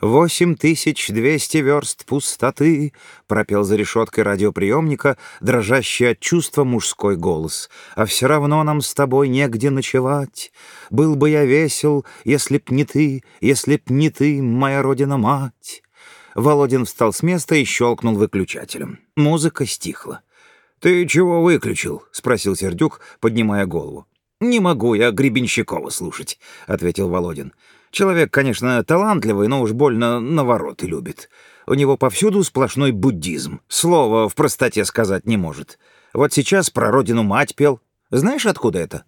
«Восемь тысяч двести верст пустоты», — пропел за решеткой радиоприемника дрожащий от чувства мужской голос. «А все равно нам с тобой негде ночевать. Был бы я весел, если б не ты, если б не ты, моя родина-мать». Володин встал с места и щелкнул выключателем. Музыка стихла. «Ты чего выключил?» — спросил Сердюк, поднимая голову. «Не могу я Гребенщикова слушать», — ответил Володин. Человек, конечно, талантливый, но уж больно навороты любит. У него повсюду сплошной буддизм. Слово в простоте сказать не может. Вот сейчас про родину мать пел. Знаешь, откуда это?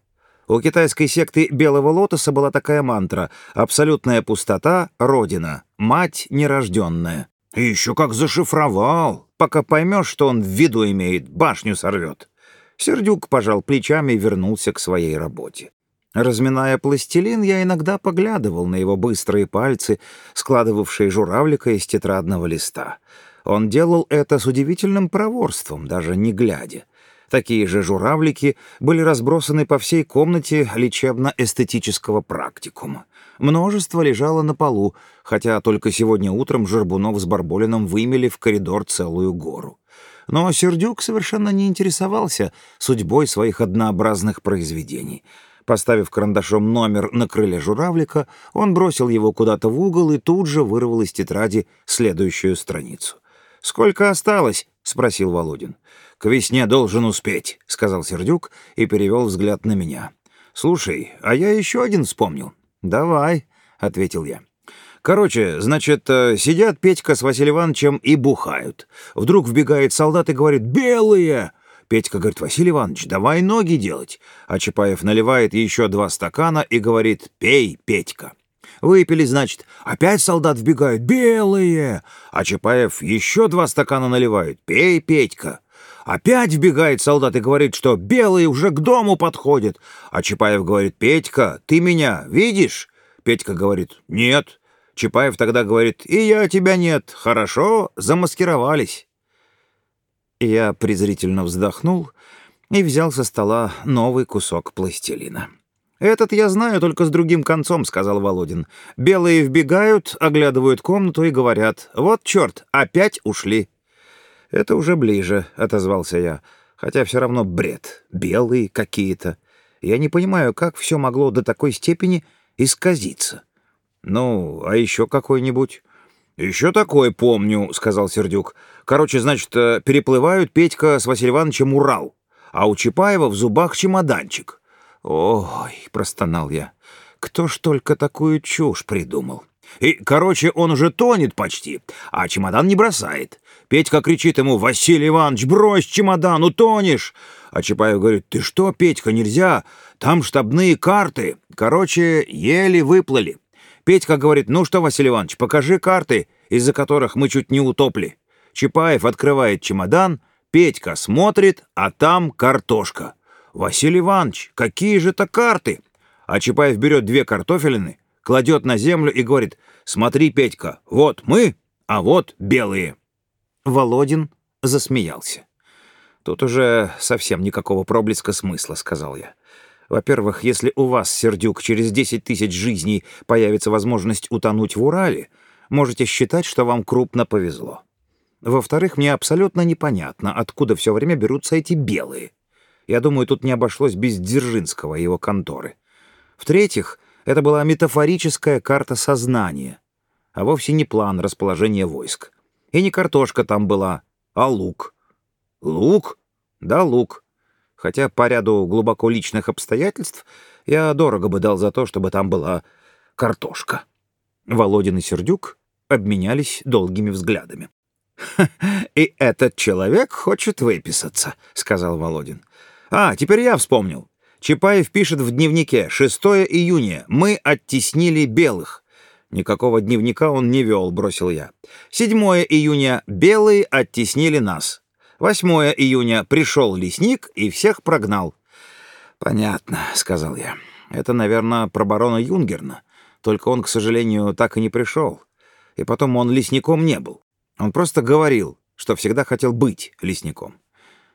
У китайской секты Белого Лотоса была такая мантра «Абсолютная пустота — Родина, мать нерожденная». И еще как зашифровал. Пока поймешь, что он в виду имеет, башню сорвет. Сердюк пожал плечами и вернулся к своей работе. Разминая пластилин, я иногда поглядывал на его быстрые пальцы, складывавшие журавлика из тетрадного листа. Он делал это с удивительным проворством, даже не глядя. Такие же журавлики были разбросаны по всей комнате лечебно-эстетического практикума. Множество лежало на полу, хотя только сегодня утром Жербунов с Барболином вымели в коридор целую гору. Но Сердюк совершенно не интересовался судьбой своих однообразных произведений — Поставив карандашом номер на крыле журавлика, он бросил его куда-то в угол и тут же вырвал из тетради следующую страницу. «Сколько осталось?» — спросил Володин. «К весне должен успеть», — сказал Сердюк и перевел взгляд на меня. «Слушай, а я еще один вспомнил». «Давай», — ответил я. Короче, значит, э, сидят Петька с Василием Ивановичем и бухают. Вдруг вбегает солдат и говорит «Белые!» Петька говорит, Василий Иванович, давай ноги делать. А Чапаев наливает еще два стакана и говорит, пей, Петька. Выпили, значит, опять солдат вбегают, белые. А Чапаев еще два стакана наливает, пей, Петька. Опять вбегает солдат и говорит, что белые уже к дому подходят. А Чапаев говорит, Петька, ты меня видишь? Петька говорит, нет. Чапаев тогда говорит, и я тебя нет. Хорошо, замаскировались. Я презрительно вздохнул и взял со стола новый кусок пластилина. «Этот я знаю, только с другим концом», — сказал Володин. «Белые вбегают, оглядывают комнату и говорят, вот черт, опять ушли». «Это уже ближе», — отозвался я, хотя все равно бред, белые какие-то. Я не понимаю, как все могло до такой степени исказиться. «Ну, а еще какой-нибудь?» «Еще такое помню», — сказал Сердюк. «Короче, значит, э, переплывают Петька с Василием Ивановичем Урал, а у Чапаева в зубах чемоданчик». «Ой», — простонал я, — «кто ж только такую чушь придумал?» И, короче, он уже тонет почти, а чемодан не бросает. Петька кричит ему, «Василий Иванович, брось чемодан, утонешь!» А Чапаев говорит, «Ты что, Петька, нельзя, там штабные карты». Короче, еле выплыли. Петька говорит, ну что, Василий Иванович, покажи карты, из-за которых мы чуть не утопли. Чапаев открывает чемодан, Петька смотрит, а там картошка. Василий Иванович, какие же это карты? А Чапаев берет две картофелины, кладет на землю и говорит, смотри, Петька, вот мы, а вот белые. Володин засмеялся. Тут уже совсем никакого проблеска смысла, сказал я. Во-первых, если у вас, Сердюк, через 10 тысяч жизней появится возможность утонуть в Урале, можете считать, что вам крупно повезло. Во-вторых, мне абсолютно непонятно, откуда все время берутся эти белые. Я думаю, тут не обошлось без Дзержинского и его конторы. В-третьих, это была метафорическая карта сознания, а вовсе не план расположения войск. И не картошка там была, а лук. Лук? Да, лук хотя по ряду глубоко личных обстоятельств я дорого бы дал за то, чтобы там была картошка. Володин и Сердюк обменялись долгими взглядами. «И этот человек хочет выписаться», — сказал Володин. «А, теперь я вспомнил. Чапаев пишет в дневнике 6 июня. Мы оттеснили белых». Никакого дневника он не вел, бросил я. 7 июня. Белые оттеснили нас. 8 июня пришел лесник и всех прогнал. «Понятно», — сказал я. «Это, наверное, про барона Юнгерна. Только он, к сожалению, так и не пришел. И потом он лесником не был. Он просто говорил, что всегда хотел быть лесником.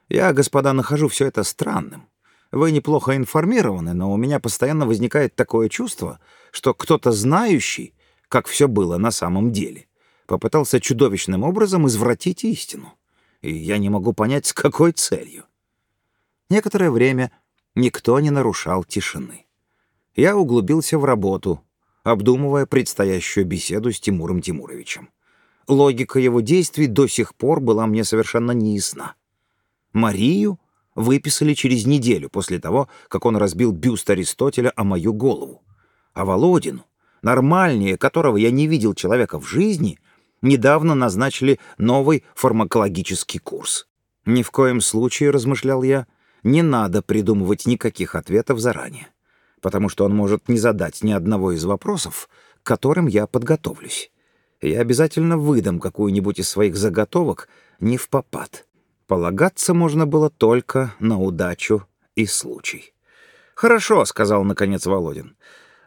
Я, господа, нахожу все это странным. Вы неплохо информированы, но у меня постоянно возникает такое чувство, что кто-то знающий как все было на самом деле. Попытался чудовищным образом извратить истину. И я не могу понять, с какой целью. Некоторое время никто не нарушал тишины. Я углубился в работу, обдумывая предстоящую беседу с Тимуром Тимуровичем. Логика его действий до сих пор была мне совершенно неясна. Марию выписали через неделю после того, как он разбил бюст Аристотеля о мою голову. А Володину, нормальнее которого я не видел человека в жизни, недавно назначили новый фармакологический курс. Ни в коем случае, размышлял я, не надо придумывать никаких ответов заранее, потому что он может не задать ни одного из вопросов, к которым я подготовлюсь. Я обязательно выдам какую-нибудь из своих заготовок не в попад. Полагаться можно было только на удачу и случай. «Хорошо», — сказал наконец Володин.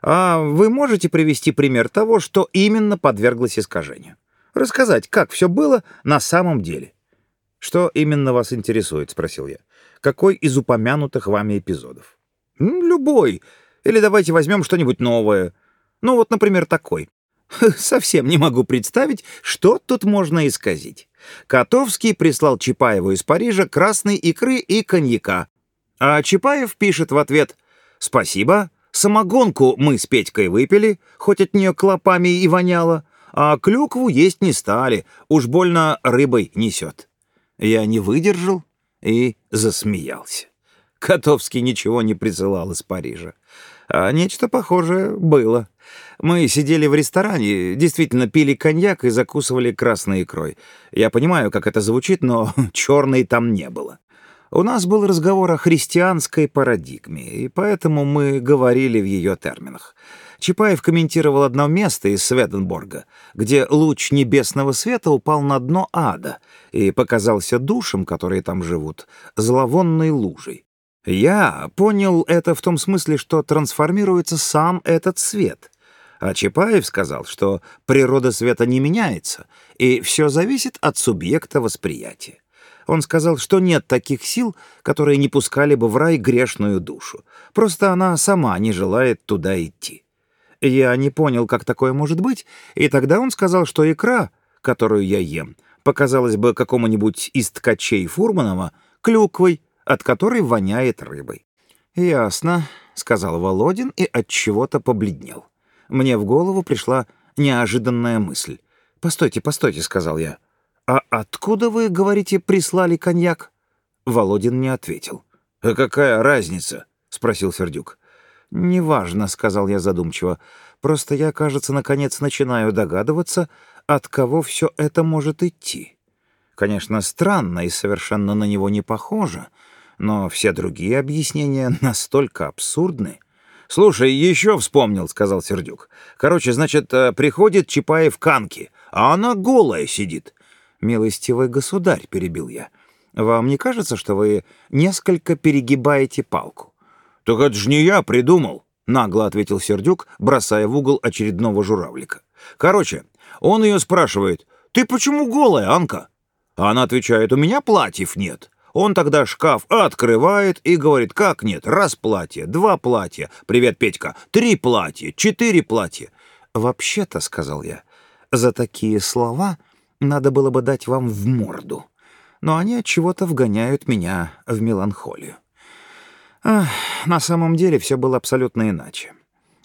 «А вы можете привести пример того, что именно подверглось искажению? Рассказать, как все было на самом деле?» «Что именно вас интересует?» — спросил я. «Какой из упомянутых вами эпизодов?» «Любой. Или давайте возьмем что-нибудь новое. Ну вот, например, такой. Совсем не могу представить, что тут можно исказить. Котовский прислал Чапаеву из Парижа красной икры и коньяка. А Чапаев пишет в ответ «Спасибо, самогонку мы с Петькой выпили, хоть от нее клопами и воняло, а клюкву есть не стали, уж больно рыбой несет». Я не выдержал и засмеялся. Котовский ничего не присылал из Парижа. А нечто похожее было. Мы сидели в ресторане, действительно пили коньяк и закусывали красной икрой. Я понимаю, как это звучит, но черной там не было. У нас был разговор о христианской парадигме, и поэтому мы говорили в ее терминах. Чапаев комментировал одно место из Светенборга, где луч небесного света упал на дно ада и показался душам, которые там живут, зловонной лужей. Я понял это в том смысле, что трансформируется сам этот свет. А Чапаев сказал, что природа света не меняется, и все зависит от субъекта восприятия. Он сказал, что нет таких сил, которые не пускали бы в рай грешную душу. Просто она сама не желает туда идти. Я не понял, как такое может быть, и тогда он сказал, что икра, которую я ем, показалась бы какому-нибудь из ткачей Фурманова клюквой, от которой воняет рыбой. «Ясно», — сказал Володин и от чего-то побледнел. Мне в голову пришла неожиданная мысль. «Постойте, постойте», — сказал я. «А откуда вы, говорите, прислали коньяк?» Володин не ответил. «А какая разница?» — спросил Сердюк. «Неважно», — сказал я задумчиво. «Просто я, кажется, наконец начинаю догадываться, от кого все это может идти. Конечно, странно и совершенно на него не похоже, но все другие объяснения настолько абсурдны. «Слушай, еще вспомнил», — сказал Сердюк. «Короче, значит, э, приходит Чапаев к Анке, а она голая сидит». «Милостивый государь», — перебил я, — «вам не кажется, что вы несколько перегибаете палку?» «Так это же не я придумал», — нагло ответил Сердюк, бросая в угол очередного журавлика. «Короче, он ее спрашивает, «Ты почему голая, Анка?» Она отвечает, «У меня платьев нет». Он тогда шкаф открывает и говорит, как нет, раз платье, два платья, привет, Петька, три платья, четыре платья. «Вообще-то», — сказал я, — «за такие слова надо было бы дать вам в морду, но они от чего-то вгоняют меня в меланхолию». Ах, на самом деле все было абсолютно иначе.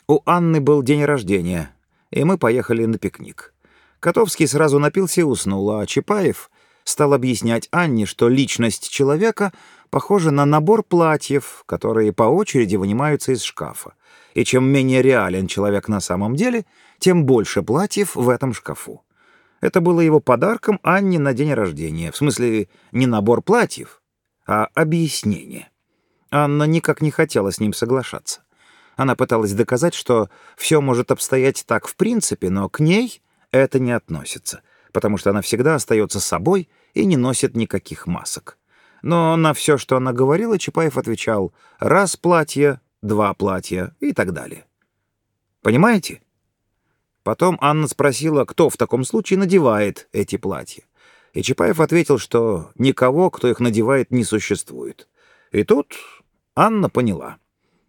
У Анны был день рождения, и мы поехали на пикник. Котовский сразу напился и уснул, а Чапаев стал объяснять Анне, что личность человека похожа на набор платьев, которые по очереди вынимаются из шкафа. И чем менее реален человек на самом деле, тем больше платьев в этом шкафу. Это было его подарком Анне на день рождения. В смысле, не набор платьев, а объяснение. Анна никак не хотела с ним соглашаться. Она пыталась доказать, что все может обстоять так в принципе, но к ней это не относится — потому что она всегда остается собой и не носит никаких масок. Но на все, что она говорила, Чапаев отвечал «раз платье, два платья» и так далее. Понимаете? Потом Анна спросила, кто в таком случае надевает эти платья. И Чапаев ответил, что никого, кто их надевает, не существует. И тут Анна поняла.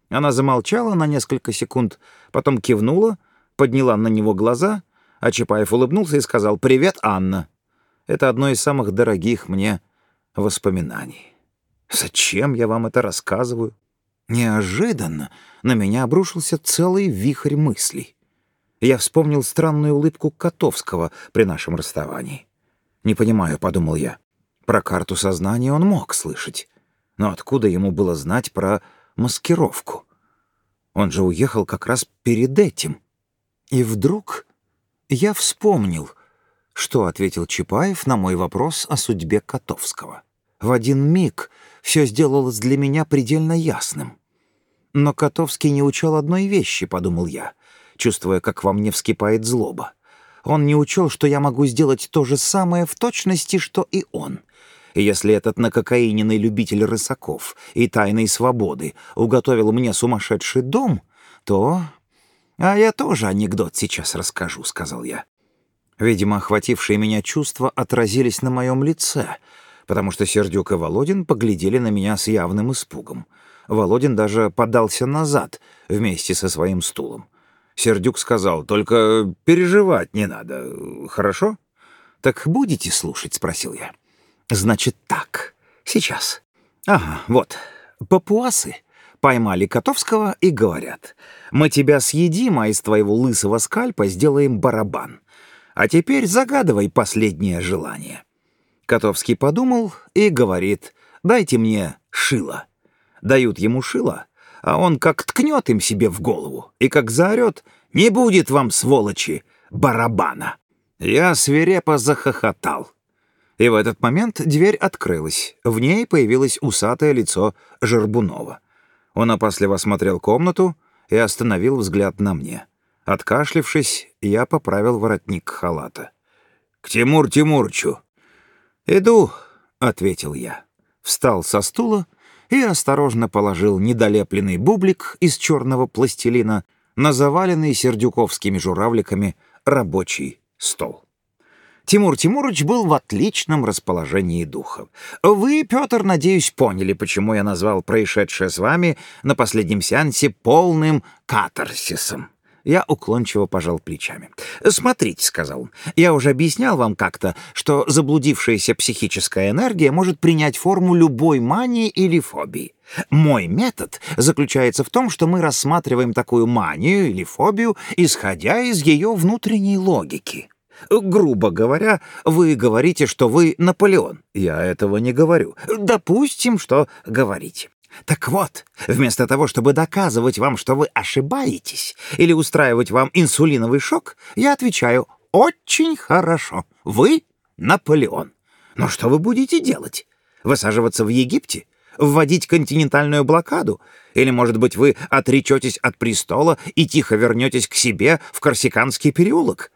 Она замолчала на несколько секунд, потом кивнула, подняла на него глаза, а Чапаев улыбнулся и сказал «Привет, Анна». Это одно из самых дорогих мне воспоминаний. Зачем я вам это рассказываю? Неожиданно на меня обрушился целый вихрь мыслей. Я вспомнил странную улыбку Котовского при нашем расставании. «Не понимаю», — подумал я. Про карту сознания он мог слышать. Но откуда ему было знать про маскировку? Он же уехал как раз перед этим. И вдруг я вспомнил, что ответил Чапаев на мой вопрос о судьбе Котовского. В один миг все сделалось для меня предельно ясным. Но Котовский не учел одной вещи, подумал я, чувствуя, как во мне вскипает злоба. Он не учел, что я могу сделать то же самое в точности, что и он. Если этот накокаиненный любитель рысаков и тайной свободы уготовил мне сумасшедший дом, то... А я тоже анекдот сейчас расскажу, — сказал я. Видимо, охватившие меня чувства отразились на моем лице, потому что Сердюк и Володин поглядели на меня с явным испугом. Володин даже подался назад вместе со своим стулом. Сердюк сказал, «Только переживать не надо, хорошо?» «Так будете слушать?» — спросил я. «Значит так, сейчас. Ага, вот, папуасы поймали Котовского и говорят, «Мы тебя съедим, а из твоего лысого скальпа сделаем барабан. А теперь загадывай последнее желание». Котовский подумал и говорит, «Дайте мне шило». Дают ему шило, а он как ткнет им себе в голову и как заорет «Не будет вам, сволочи, барабана!» Я свирепо захохотал. И в этот момент дверь открылась. В ней появилось усатое лицо Жербунова. Он опасливо осмотрел комнату и остановил взгляд на мне. Откашлившись, я поправил воротник халата. «К Тимур Тимурчу!» «Иду», — ответил я. Встал со стула и осторожно положил недолепленный бублик из черного пластилина на заваленный сердюковскими журавликами рабочий стол. Тимур Тимурович был в отличном расположении духа. Вы, Петр, надеюсь, поняли, почему я назвал происшедшее с вами на последнем сеансе полным катарсисом. Я уклончиво пожал плечами. «Смотрите», — сказал он, — «я уже объяснял вам как-то, что заблудившаяся психическая энергия может принять форму любой мании или фобии. Мой метод заключается в том, что мы рассматриваем такую манию или фобию, исходя из ее внутренней логики». Грубо говоря, вы говорите, что вы Наполеон. Я этого не говорю. Допустим, что говорите. Так вот, вместо того, чтобы доказывать вам, что вы ошибаетесь, или устраивать вам инсулиновый шок, я отвечаю «Очень хорошо. Вы Наполеон. Но что вы будете делать? Высаживаться в Египте? Вводить континентальную блокаду? Или, может быть, вы отречетесь от престола и тихо вернетесь к себе в Корсиканский переулок?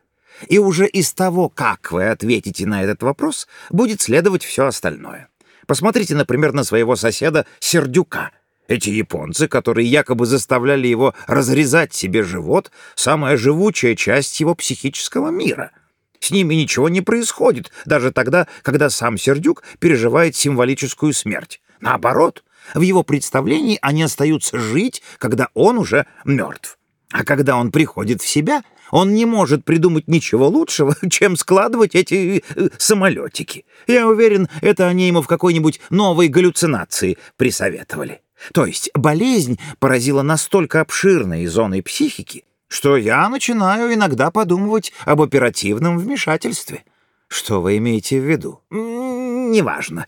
И уже из того, как вы ответите на этот вопрос, будет следовать все остальное. Посмотрите, например, на своего соседа Сердюка. Эти японцы, которые якобы заставляли его разрезать себе живот, самая живучая часть его психического мира. С ними ничего не происходит, даже тогда, когда сам Сердюк переживает символическую смерть. Наоборот, в его представлении они остаются жить, когда он уже мертв. А когда он приходит в себя, он не может придумать ничего лучшего, чем складывать эти э, самолетики. Я уверен, это они ему в какой-нибудь новой галлюцинации присоветовали. То есть болезнь поразила настолько обширные зоны психики, что я начинаю иногда подумывать об оперативном вмешательстве. Что вы имеете в виду? Неважно.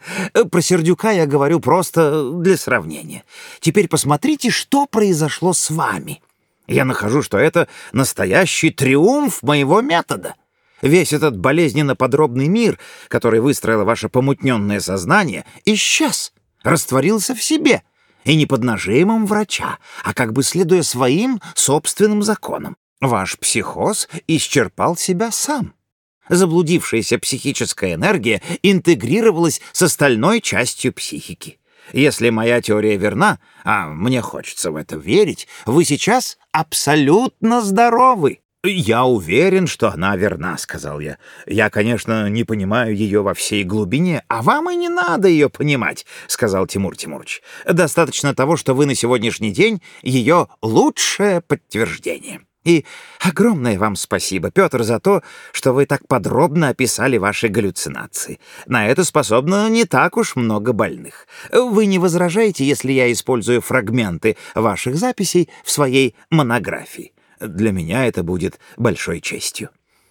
Про Сердюка я говорю просто для сравнения. Теперь посмотрите, что произошло с вами. Я нахожу, что это настоящий триумф моего метода. Весь этот болезненно подробный мир, который выстроило ваше помутненное сознание, исчез, растворился в себе, и не под нажимом врача, а как бы следуя своим собственным законам. Ваш психоз исчерпал себя сам. Заблудившаяся психическая энергия интегрировалась с остальной частью психики. Если моя теория верна, а мне хочется в это верить, вы сейчас абсолютно здоровы. «Я уверен, что она верна», — сказал я. «Я, конечно, не понимаю ее во всей глубине, а вам и не надо ее понимать», — сказал Тимур Тимурович. «Достаточно того, что вы на сегодняшний день ее лучшее подтверждение». И огромное вам спасибо, Петр, за то, что вы так подробно описали ваши галлюцинации. На это способно не так уж много больных. Вы не возражаете, если я использую фрагменты ваших записей в своей монографии? Для меня это будет большой честью.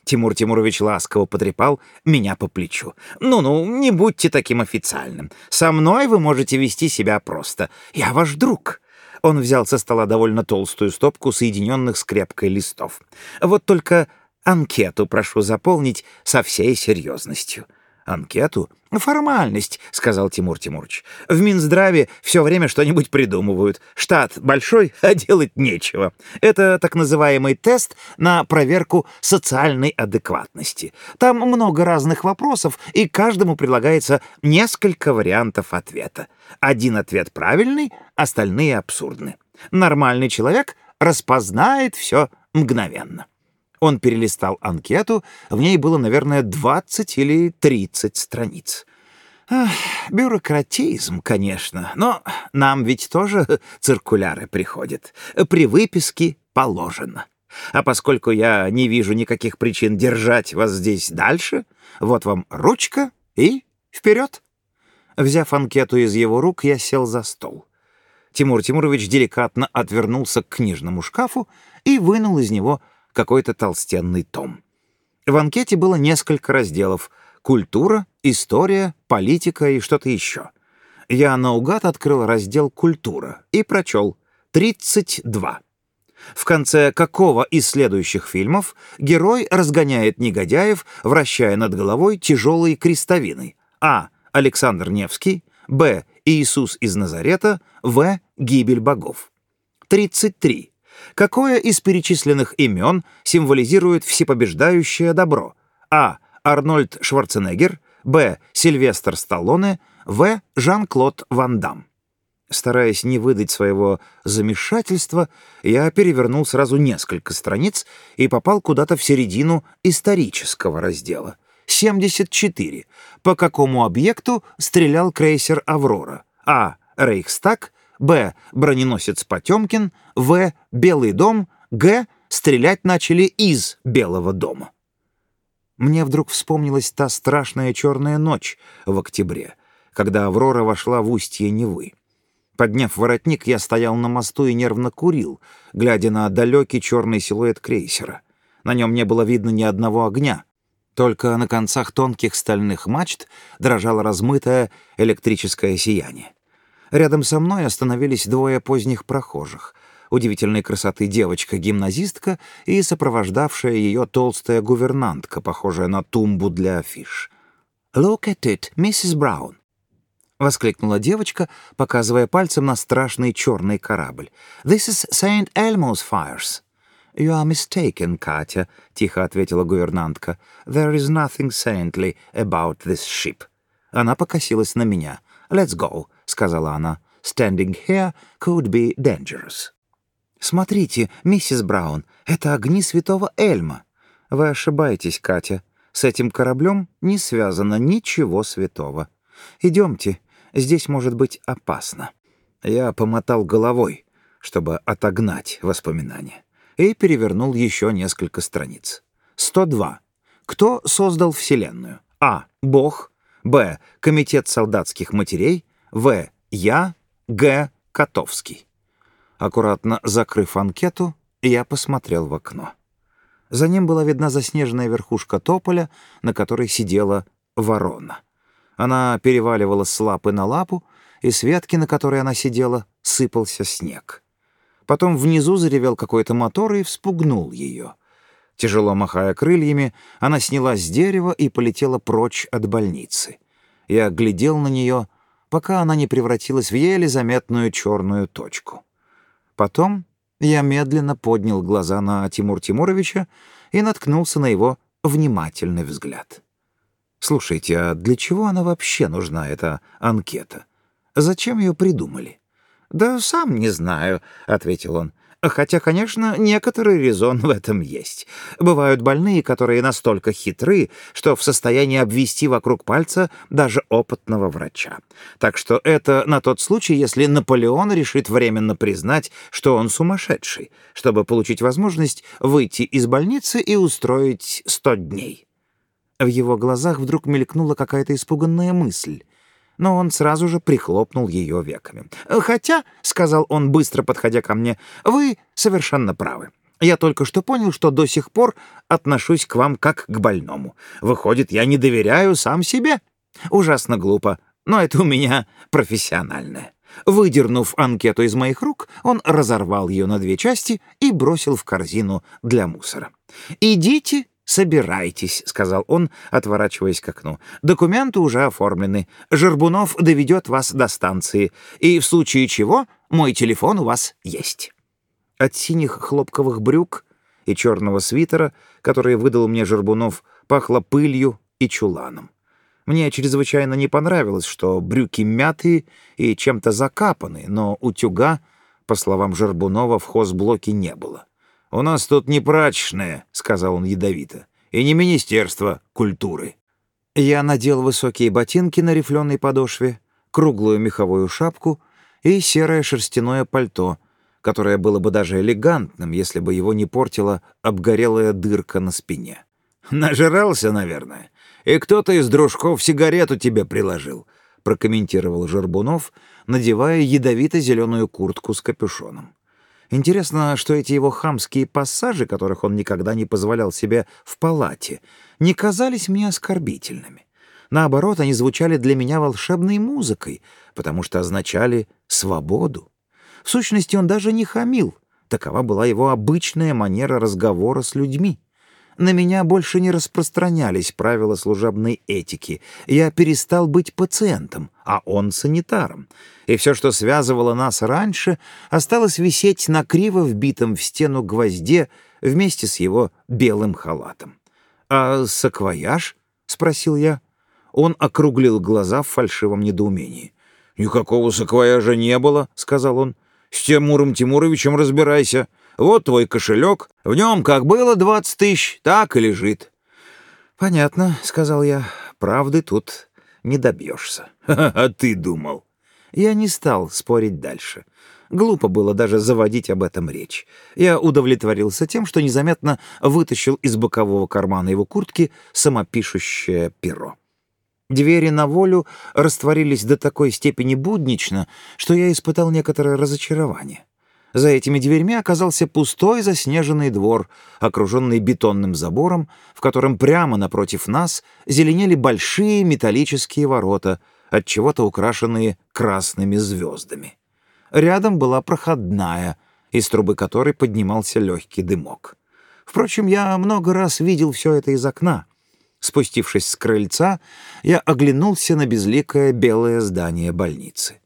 Тимур Тимурович ласково потрепал меня по плечу. «Ну-ну, не будьте таким официальным. Со мной вы можете вести себя просто. Я ваш друг». Он взял со стола довольно толстую стопку соединенных скрепкой листов. «Вот только анкету прошу заполнить со всей серьезностью». «Анкету? Формальность», — сказал Тимур Тимурович. «В Минздраве все время что-нибудь придумывают. Штат большой, а делать нечего. Это так называемый тест на проверку социальной адекватности. Там много разных вопросов, и каждому предлагается несколько вариантов ответа. Один ответ правильный, остальные абсурдны. Нормальный человек распознает все мгновенно». Он перелистал анкету, в ней было, наверное, 20 или 30 страниц. Ах, бюрократизм, конечно, но нам ведь тоже циркуляры приходят. При выписке положено. А поскольку я не вижу никаких причин держать вас здесь дальше, вот вам ручка и вперед. Взяв анкету из его рук, я сел за стол. Тимур Тимурович деликатно отвернулся к книжному шкафу и вынул из него какой-то толстенный том. В анкете было несколько разделов — культура, история, политика и что-то еще. Я наугад открыл раздел «Культура» и прочел 32. В конце какого из следующих фильмов герой разгоняет негодяев, вращая над головой тяжелые крестовины? А. Александр Невский. Б. Иисус из Назарета. В. Гибель богов. 33. Какое из перечисленных имен символизирует всепобеждающее добро? А. Арнольд Шварценеггер, Б. Сильвестр Сталлоне, В. Жан-Клод Ван Дам. Стараясь не выдать своего замешательства, я перевернул сразу несколько страниц и попал куда-то в середину исторического раздела. 74. По какому объекту стрелял крейсер «Аврора»? А. Рейхстаг, Б. Броненосец Потемкин. В. Белый дом. Г. Стрелять начали из Белого дома. Мне вдруг вспомнилась та страшная черная ночь в октябре, когда Аврора вошла в устье Невы. Подняв воротник, я стоял на мосту и нервно курил, глядя на далекий черный силуэт крейсера. На нем не было видно ни одного огня. Только на концах тонких стальных мачт дрожало размытое электрическое сияние. Рядом со мной остановились двое поздних прохожих. Удивительной красоты девочка-гимназистка и сопровождавшая ее толстая гувернантка, похожая на тумбу для афиш. «Look at it, миссис Браун!» — воскликнула девочка, показывая пальцем на страшный черный корабль. «This is St. Elmo's fires». «You are mistaken, Катя», — тихо ответила гувернантка. «There is nothing saintly about this ship». Она покосилась на меня. «Let's go», — сказала она. «Standing here could be dangerous». «Смотрите, миссис Браун, это огни святого Эльма». «Вы ошибаетесь, Катя. С этим кораблем не связано ничего святого. Идемте, здесь может быть опасно». Я помотал головой, чтобы отогнать воспоминания, и перевернул еще несколько страниц. 102. Кто создал Вселенную? А. Бог. Б. Комитет солдатских матерей. В. Я. Г. Котовский. Аккуратно закрыв анкету, я посмотрел в окно. За ним была видна заснеженная верхушка тополя, на которой сидела ворона. Она переваливала с лапы на лапу, и с ветки, на которой она сидела, сыпался снег. Потом внизу заревел какой-то мотор и вспугнул ее. Тяжело махая крыльями, она снялась с дерева и полетела прочь от больницы. Я глядел на нее, пока она не превратилась в еле заметную черную точку. Потом я медленно поднял глаза на Тимур Тимуровича и наткнулся на его внимательный взгляд. «Слушайте, а для чего она вообще нужна, эта анкета? Зачем ее придумали?» «Да сам не знаю», — ответил он. Хотя, конечно, некоторый резон в этом есть. Бывают больные, которые настолько хитры, что в состоянии обвести вокруг пальца даже опытного врача. Так что это на тот случай, если Наполеон решит временно признать, что он сумасшедший, чтобы получить возможность выйти из больницы и устроить сто дней. В его глазах вдруг мелькнула какая-то испуганная мысль но он сразу же прихлопнул ее веками. «Хотя», — сказал он, быстро подходя ко мне, — «вы совершенно правы. Я только что понял, что до сих пор отношусь к вам как к больному. Выходит, я не доверяю сам себе. Ужасно глупо, но это у меня профессиональное». Выдернув анкету из моих рук, он разорвал ее на две части и бросил в корзину для мусора. «Идите «Собирайтесь», — сказал он, отворачиваясь к окну. «Документы уже оформлены. Жербунов доведет вас до станции. И в случае чего мой телефон у вас есть». От синих хлопковых брюк и черного свитера, которые выдал мне Жербунов, пахло пылью и чуланом. Мне чрезвычайно не понравилось, что брюки мятые и чем-то закапаны, но утюга, по словам Жербунова, в хозблоке не было. «У нас тут не прачечная», — сказал он ядовито, — «и не Министерство культуры». Я надел высокие ботинки на рифленой подошве, круглую меховую шапку и серое шерстяное пальто, которое было бы даже элегантным, если бы его не портила обгорелая дырка на спине. «Нажирался, наверное, и кто-то из дружков сигарету тебе приложил», — прокомментировал Жербунов, надевая ядовито-зеленую куртку с капюшоном. Интересно, что эти его хамские пассажи, которых он никогда не позволял себе в палате, не казались мне оскорбительными. Наоборот, они звучали для меня волшебной музыкой, потому что означали свободу. В сущности, он даже не хамил. Такова была его обычная манера разговора с людьми. На меня больше не распространялись правила служебной этики. Я перестал быть пациентом, а он санитаром. И все, что связывало нас раньше, осталось висеть на криво вбитом в стену гвозде вместе с его белым халатом. «А саквояж?» — спросил я. Он округлил глаза в фальшивом недоумении. «Никакого саквояжа не было», — сказал он. «С Тимуром Тимуровичем разбирайся. Вот твой кошелек, в нем как было двадцать тысяч, так и лежит». «Понятно», — сказал я, — «правды тут не добьешься». «А ты думал?» Я не стал спорить дальше. Глупо было даже заводить об этом речь. Я удовлетворился тем, что незаметно вытащил из бокового кармана его куртки самопишущее перо. Двери на волю растворились до такой степени буднично, что я испытал некоторое разочарование. За этими дверьми оказался пустой заснеженный двор, окруженный бетонным забором, в котором прямо напротив нас зеленели большие металлические ворота, от чего-то украшенные красными звездами. Рядом была проходная, из трубы которой поднимался легкий дымок. Впрочем, я много раз видел все это из окна. Спустившись с крыльца, я оглянулся на безликое белое здание больницы.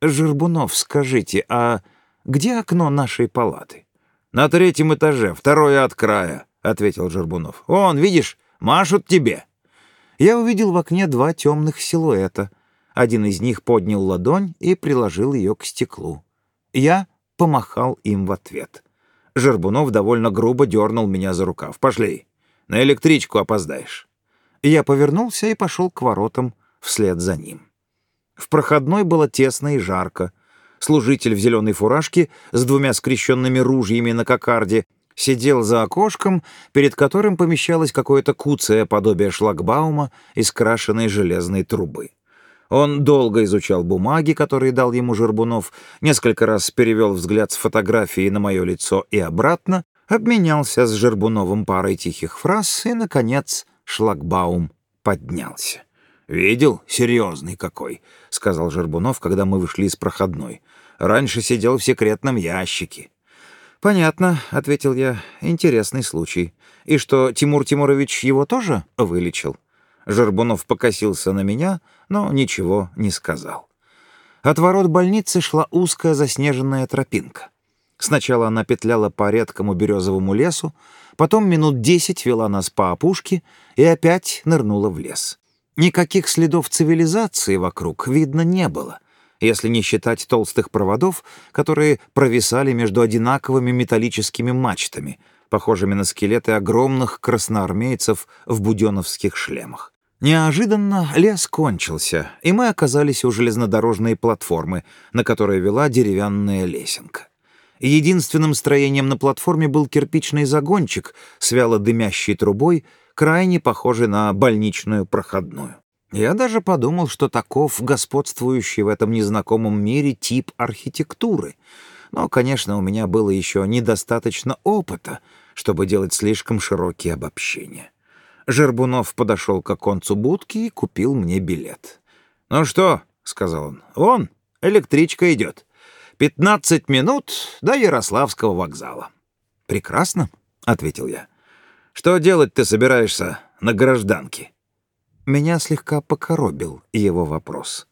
«Жербунов, скажите, а где окно нашей палаты?» «На третьем этаже, второе от края», — ответил Жербунов. «Вон, видишь, машут тебе». Я увидел в окне два темных силуэта. Один из них поднял ладонь и приложил ее к стеклу. Я помахал им в ответ. Жербунов довольно грубо дернул меня за рукав. «Пошли, на электричку опоздаешь». Я повернулся и пошел к воротам вслед за ним. В проходной было тесно и жарко. Служитель в зеленой фуражке с двумя скрещенными ружьями на кокарде сидел за окошком, перед которым помещалось какое-то куцое подобие шлагбаума из крашеной железной трубы. Он долго изучал бумаги, которые дал ему Жербунов, несколько раз перевел взгляд с фотографии на мое лицо и обратно, обменялся с Жербуновым парой тихих фраз, и, наконец, шлагбаум поднялся. «Видел? Серьезный какой», — сказал Жербунов, когда мы вышли из проходной. «Раньше сидел в секретном ящике». «Понятно», — ответил я. «Интересный случай. И что, Тимур Тимурович его тоже вылечил?» Жербунов покосился на меня, но ничего не сказал. От ворот больницы шла узкая заснеженная тропинка. Сначала она петляла по редкому березовому лесу, потом минут десять вела нас по опушке и опять нырнула в лес. Никаких следов цивилизации вокруг видно не было. Если не считать толстых проводов, которые провисали между одинаковыми металлическими мачтами, похожими на скелеты огромных красноармейцев в буденовских шлемах. Неожиданно лес кончился, и мы оказались у железнодорожной платформы, на которой вела деревянная лесенка. Единственным строением на платформе был кирпичный загончик с вяло дымящей трубой, крайне похожий на больничную проходную. Я даже подумал, что таков господствующий в этом незнакомом мире тип архитектуры. Но, конечно, у меня было еще недостаточно опыта, чтобы делать слишком широкие обобщения. Жербунов подошел к оконцу будки и купил мне билет. «Ну что?» — сказал он. «Вон, электричка идет. Пятнадцать минут до Ярославского вокзала». «Прекрасно», — ответил я. «Что делать ты собираешься на гражданке?» Меня слегка покоробил его вопрос.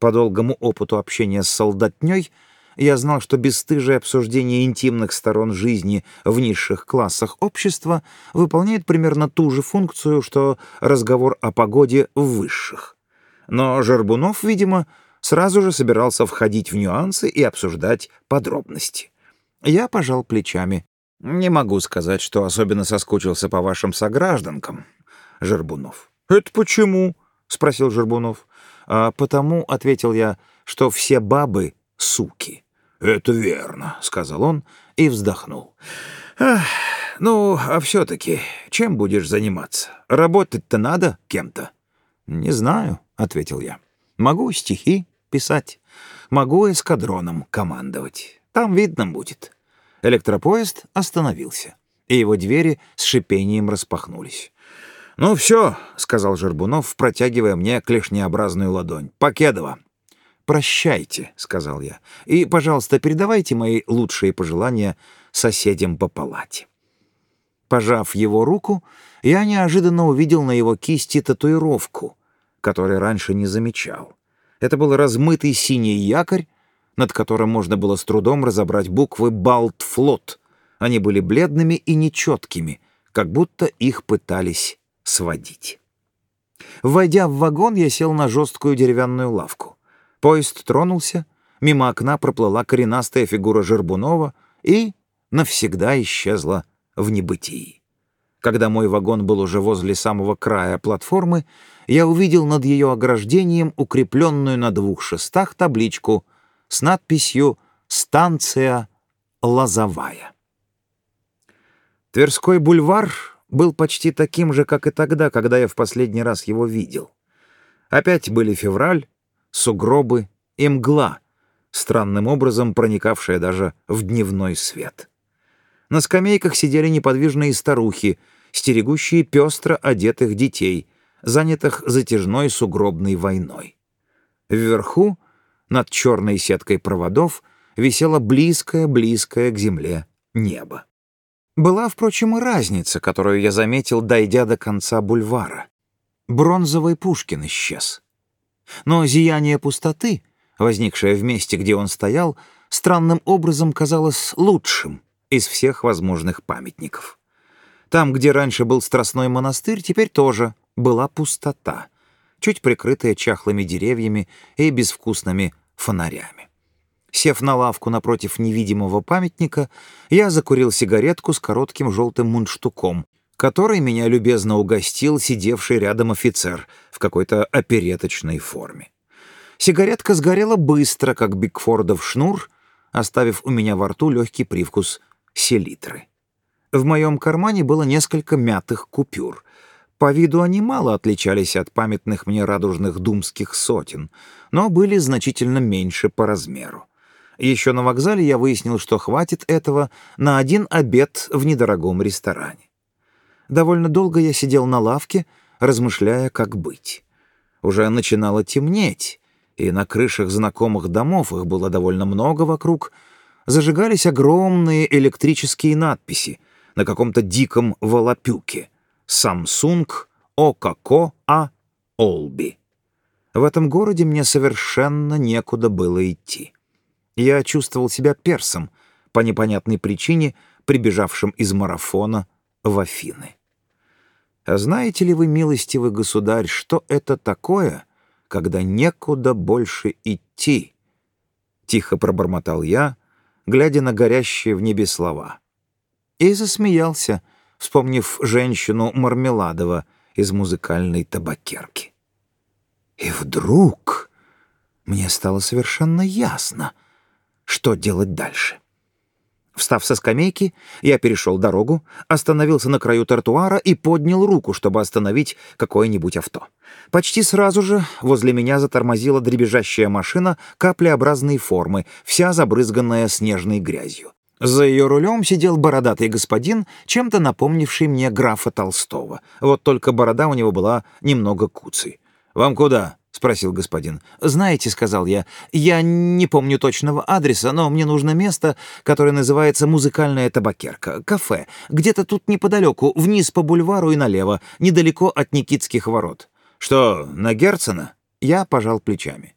По долгому опыту общения с солдатней я знал, что бесстыжее обсуждение интимных сторон жизни в низших классах общества выполняет примерно ту же функцию, что разговор о погоде в высших. Но Жербунов, видимо, сразу же собирался входить в нюансы и обсуждать подробности. Я пожал плечами. «Не могу сказать, что особенно соскучился по вашим согражданкам, Жербунов». «Это почему?» — спросил Жербунов. «А потому», — ответил я, — «что все бабы — суки». «Это верно», — сказал он и вздохнул. «Ах, ну, а все-таки чем будешь заниматься? Работать-то надо кем-то?» «Не знаю», — ответил я. «Могу стихи писать. Могу эскадроном командовать. Там видно будет». Электропоезд остановился, и его двери с шипением распахнулись. «Ну все», — сказал Жербунов, протягивая мне клешнеобразную ладонь. «Покедова». «Прощайте», — сказал я. «И, пожалуйста, передавайте мои лучшие пожелания соседям по палате». Пожав его руку, я неожиданно увидел на его кисти татуировку, которую раньше не замечал. Это был размытый синий якорь, над которым можно было с трудом разобрать буквы «Балтфлот». Они были бледными и нечеткими, как будто их пытались сводить. Войдя в вагон, я сел на жесткую деревянную лавку. Поезд тронулся, мимо окна проплыла коренастая фигура Жербунова и навсегда исчезла в небытии. Когда мой вагон был уже возле самого края платформы, я увидел над ее ограждением укрепленную на двух шестах табличку с надписью «Станция Лозовая». Тверской бульвар был почти таким же, как и тогда, когда я в последний раз его видел. Опять были февраль, сугробы и мгла, странным образом проникавшая даже в дневной свет. На скамейках сидели неподвижные старухи, стерегущие пестро одетых детей — занятых затяжной сугробной войной. Вверху, над черной сеткой проводов, висело близкое-близкое к земле небо. Была, впрочем, и разница, которую я заметил, дойдя до конца бульвара. Бронзовый Пушкин исчез. Но зияние пустоты, возникшее в месте, где он стоял, странным образом казалось лучшим из всех возможных памятников. Там, где раньше был Страстной монастырь, теперь тоже была пустота, чуть прикрытая чахлыми деревьями и безвкусными фонарями. Сев на лавку напротив невидимого памятника, я закурил сигаретку с коротким желтым мундштуком, который меня любезно угостил сидевший рядом офицер в какой-то опереточной форме. Сигаретка сгорела быстро, как Бигфордов шнур, оставив у меня во рту легкий привкус селитры. В моем кармане было несколько мятых купюр. По виду они мало отличались от памятных мне радужных думских сотен, но были значительно меньше по размеру. Еще на вокзале я выяснил, что хватит этого на один обед в недорогом ресторане. Довольно долго я сидел на лавке, размышляя, как быть. Уже начинало темнеть, и на крышах знакомых домов, их было довольно много вокруг, зажигались огромные электрические надписи на каком-то диком волопюке — Самсунг, Окако, А, Олби. В этом городе мне совершенно некуда было идти. Я чувствовал себя персом по непонятной причине, прибежавшим из марафона в Афины. А знаете ли вы, милостивый государь, что это такое, когда некуда больше идти, — тихо пробормотал я, глядя на горящие в небе слова. И засмеялся, вспомнив женщину Мармеладова из музыкальной табакерки. И вдруг мне стало совершенно ясно, что делать дальше. Встав со скамейки, я перешел дорогу, остановился на краю тротуара и поднял руку, чтобы остановить какое-нибудь авто. Почти сразу же возле меня затормозила дребезжащая машина каплеобразной формы, вся забрызганная снежной грязью. За ее рулем сидел бородатый господин, чем-то напомнивший мне графа Толстого. Вот только борода у него была немного куцей. «Вам куда?» — спросил господин. «Знаете, — сказал я, — я не помню точного адреса, но мне нужно место, которое называется «Музыкальная табакерка», кафе, где-то тут неподалеку, вниз по бульвару и налево, недалеко от Никитских ворот». «Что, на Герцена?» Я пожал плечами.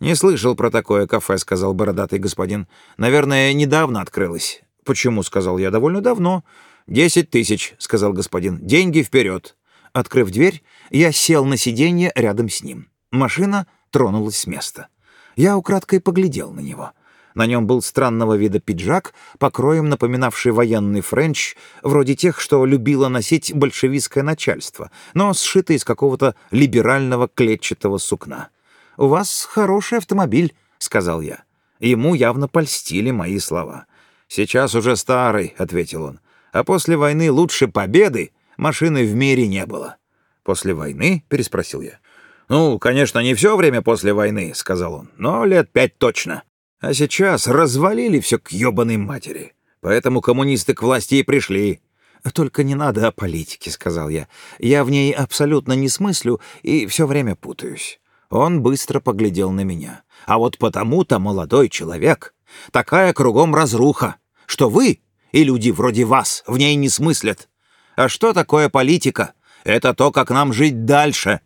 «Не слышал про такое кафе», — сказал бородатый господин. «Наверное, недавно открылось». «Почему?» — сказал я. «Довольно давно». «Десять тысяч», — сказал господин. «Деньги вперед». Открыв дверь, я сел на сиденье рядом с ним. Машина тронулась с места. Я украдкой поглядел на него. На нем был странного вида пиджак, покроем напоминавший военный френч, вроде тех, что любило носить большевистское начальство, но сшитый из какого-то либерального клетчатого сукна. «У вас хороший автомобиль», — сказал я. Ему явно польстили мои слова. «Сейчас уже старый», — ответил он. «А после войны лучше победы машины в мире не было». «После войны?» — переспросил я. «Ну, конечно, не все время после войны», — сказал он, — «но лет пять точно. А сейчас развалили все к ебаной матери. Поэтому коммунисты к власти и пришли». «Только не надо о политике», — сказал я. «Я в ней абсолютно не смыслю и все время путаюсь». Он быстро поглядел на меня. «А вот потому-то, молодой человек, такая кругом разруха, что вы и люди вроде вас в ней не смыслят. А что такое политика? Это то, как нам жить дальше».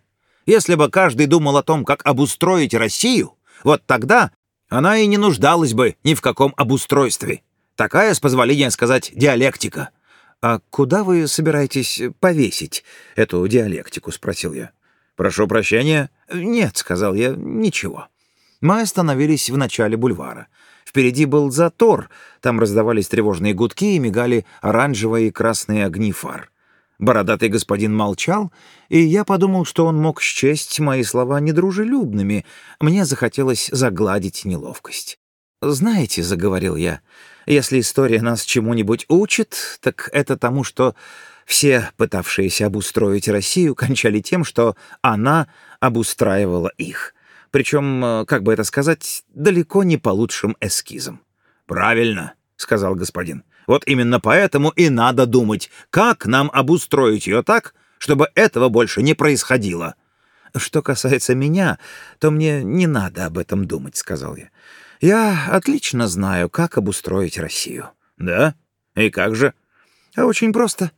Если бы каждый думал о том, как обустроить Россию, вот тогда она и не нуждалась бы ни в каком обустройстве. Такая, с позволения сказать, диалектика. «А куда вы собираетесь повесить эту диалектику?» — спросил я. «Прошу прощения?» «Нет», — сказал я, — «ничего». Мы остановились в начале бульвара. Впереди был затор, там раздавались тревожные гудки и мигали оранжевые и красные огни фар. Бородатый господин молчал, и я подумал, что он мог счесть мои слова недружелюбными. Мне захотелось загладить неловкость. «Знаете», — заговорил я, — «если история нас чему-нибудь учит, так это тому, что все, пытавшиеся обустроить Россию, кончали тем, что она обустраивала их. Причем, как бы это сказать, далеко не по лучшим эскизам». «Правильно», — сказал господин. Вот именно поэтому и надо думать, как нам обустроить ее так, чтобы этого больше не происходило. Что касается меня, то мне не надо об этом думать, сказал я. Я отлично знаю, как обустроить Россию. Да? И как же? А очень просто.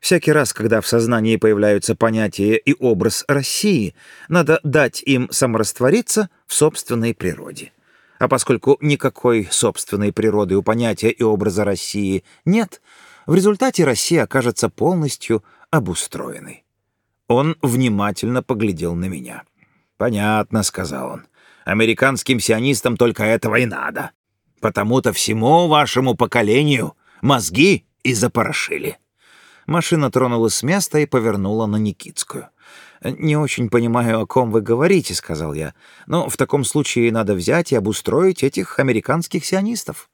Всякий раз, когда в сознании появляются понятия и образ России, надо дать им самораствориться в собственной природе. А поскольку никакой собственной природы у понятия и образа России нет, в результате Россия окажется полностью обустроенной. Он внимательно поглядел на меня. «Понятно», — сказал он. «Американским сионистам только этого и надо. Потому-то всему вашему поколению мозги и запорошили». Машина тронулась с места и повернула на Никитскую. «Не очень понимаю, о ком вы говорите», — сказал я. «Но в таком случае надо взять и обустроить этих американских сионистов».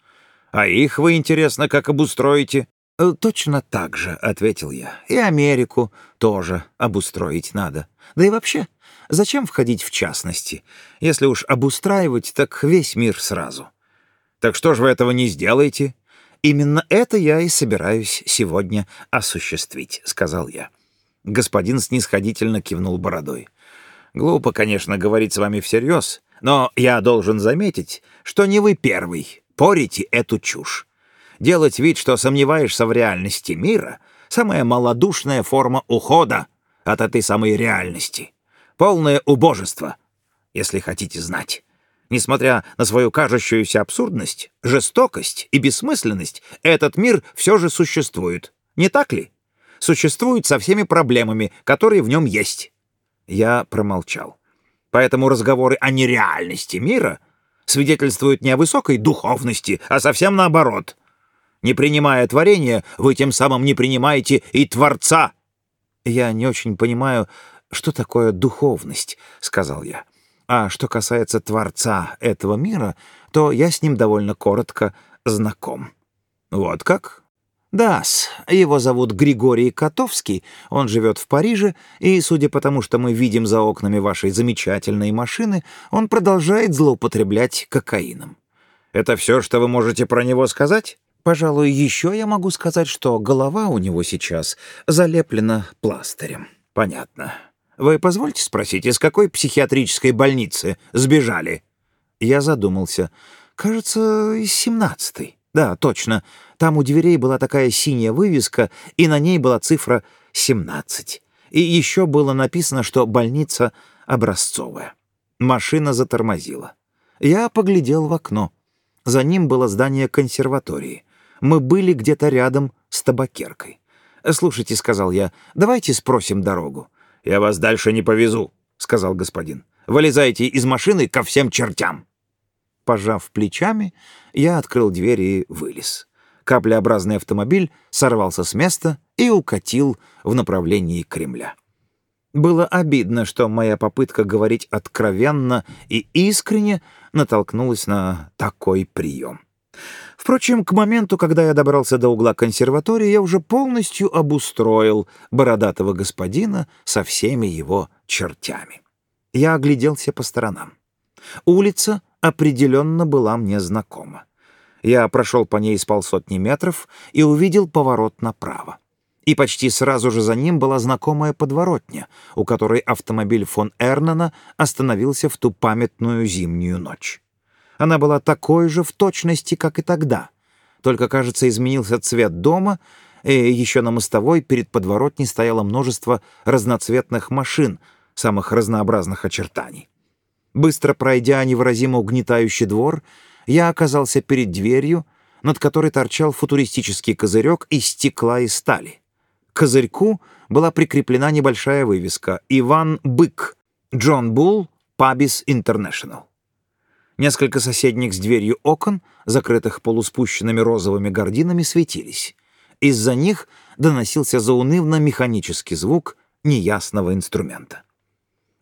«А их вы, интересно, как обустроите?» «Э, «Точно так же», — ответил я. «И Америку тоже обустроить надо. Да и вообще, зачем входить в частности? Если уж обустраивать, так весь мир сразу». «Так что же вы этого не сделаете?» «Именно это я и собираюсь сегодня осуществить», — сказал я. Господин снисходительно кивнул бородой. «Глупо, конечно, говорить с вами всерьез, но я должен заметить, что не вы первый порите эту чушь. Делать вид, что сомневаешься в реальности мира — самая малодушная форма ухода от этой самой реальности. Полное убожество, если хотите знать. Несмотря на свою кажущуюся абсурдность, жестокость и бессмысленность, этот мир все же существует. Не так ли?» Существует со всеми проблемами, которые в нем есть. Я промолчал. Поэтому разговоры о нереальности мира свидетельствует не о высокой духовности, а совсем наоборот. Не принимая творения, вы тем самым не принимаете и Творца. «Я не очень понимаю, что такое духовность», — сказал я. «А что касается Творца этого мира, то я с ним довольно коротко знаком». «Вот как?» Да-с, его зовут Григорий Котовский, он живет в Париже, и, судя по тому, что мы видим за окнами вашей замечательной машины, он продолжает злоупотреблять кокаином. Это все, что вы можете про него сказать? Пожалуй, еще я могу сказать, что голова у него сейчас залеплена пластырем. Понятно. Вы позвольте спросить, из какой психиатрической больницы сбежали? Я задумался. Кажется, из семнадцатой. Да, точно. Там у дверей была такая синяя вывеска, и на ней была цифра 17. И еще было написано, что больница образцовая. Машина затормозила. Я поглядел в окно. За ним было здание консерватории. Мы были где-то рядом с табакеркой. «Слушайте», — сказал я, — «давайте спросим дорогу». «Я вас дальше не повезу», — сказал господин. «Вылезайте из машины ко всем чертям». Пожав плечами, я открыл дверь и вылез. Каплеобразный автомобиль сорвался с места и укатил в направлении Кремля. Было обидно, что моя попытка говорить откровенно и искренне натолкнулась на такой прием. Впрочем, к моменту, когда я добрался до угла консерватории, я уже полностью обустроил бородатого господина со всеми его чертями. Я огляделся по сторонам. Улица определенно была мне знакома. Я прошел по ней с полсотни метров и увидел поворот направо. И почти сразу же за ним была знакомая подворотня, у которой автомобиль фон Эрнана остановился в ту памятную зимнюю ночь. Она была такой же в точности, как и тогда. Только, кажется, изменился цвет дома, и еще на мостовой перед подворотней стояло множество разноцветных машин самых разнообразных очертаний. Быстро пройдя невыразимо угнетающий двор, я оказался перед дверью, над которой торчал футуристический козырек из стекла и стали. К козырьку была прикреплена небольшая вывеска «Иван Бык, Джон Булл, Пабис Интернешнл». Несколько соседних с дверью окон, закрытых полуспущенными розовыми гординами, светились. Из-за них доносился заунывно-механический звук неясного инструмента.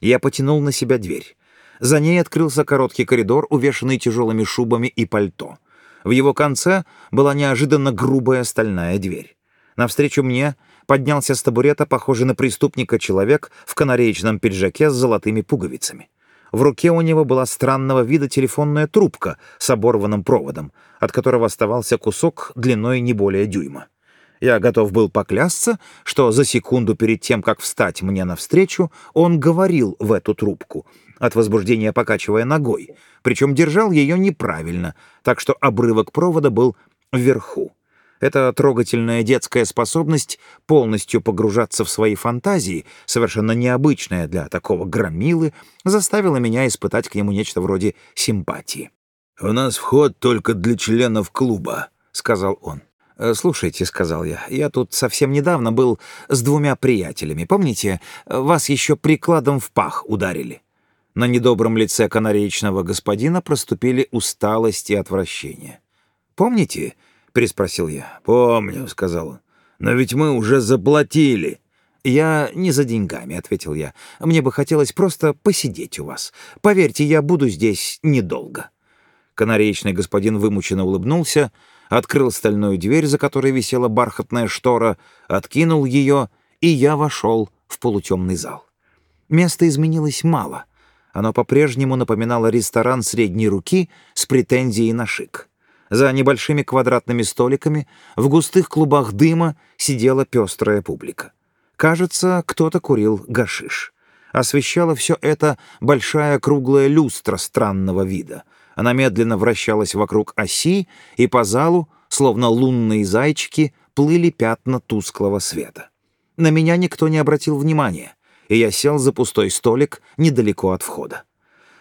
Я потянул на себя дверь. За ней открылся короткий коридор, увешанный тяжелыми шубами и пальто. В его конце была неожиданно грубая стальная дверь. Навстречу мне поднялся с табурета, похожий на преступника, человек в канареечном пиджаке с золотыми пуговицами. В руке у него была странного вида телефонная трубка с оборванным проводом, от которого оставался кусок длиной не более дюйма. Я готов был поклясться, что за секунду перед тем, как встать мне навстречу, он говорил в эту трубку, от возбуждения покачивая ногой, причем держал ее неправильно, так что обрывок провода был вверху. Эта трогательная детская способность полностью погружаться в свои фантазии, совершенно необычная для такого громилы, заставила меня испытать к нему нечто вроде симпатии. «У нас вход только для членов клуба», — сказал он. «Э, «Слушайте», — сказал я, — «я тут совсем недавно был с двумя приятелями. Помните, вас еще прикладом в пах ударили?» На недобром лице канареечного господина проступили усталость и отвращение. «Помните?» переспросил я. «Помню», — сказал он. «Но ведь мы уже заплатили». «Я не за деньгами», — ответил я. «Мне бы хотелось просто посидеть у вас. Поверьте, я буду здесь недолго». Канареечный господин вымученно улыбнулся, открыл стальную дверь, за которой висела бархатная штора, откинул ее, и я вошел в полутемный зал. Место изменилось мало. Оно по-прежнему напоминало ресторан средней руки с претензией на шик. За небольшими квадратными столиками в густых клубах дыма сидела пестрая публика. Кажется, кто-то курил гашиш. Освещала все это большая круглая люстра странного вида. Она медленно вращалась вокруг оси, и по залу, словно лунные зайчики, плыли пятна тусклого света. На меня никто не обратил внимания, и я сел за пустой столик недалеко от входа.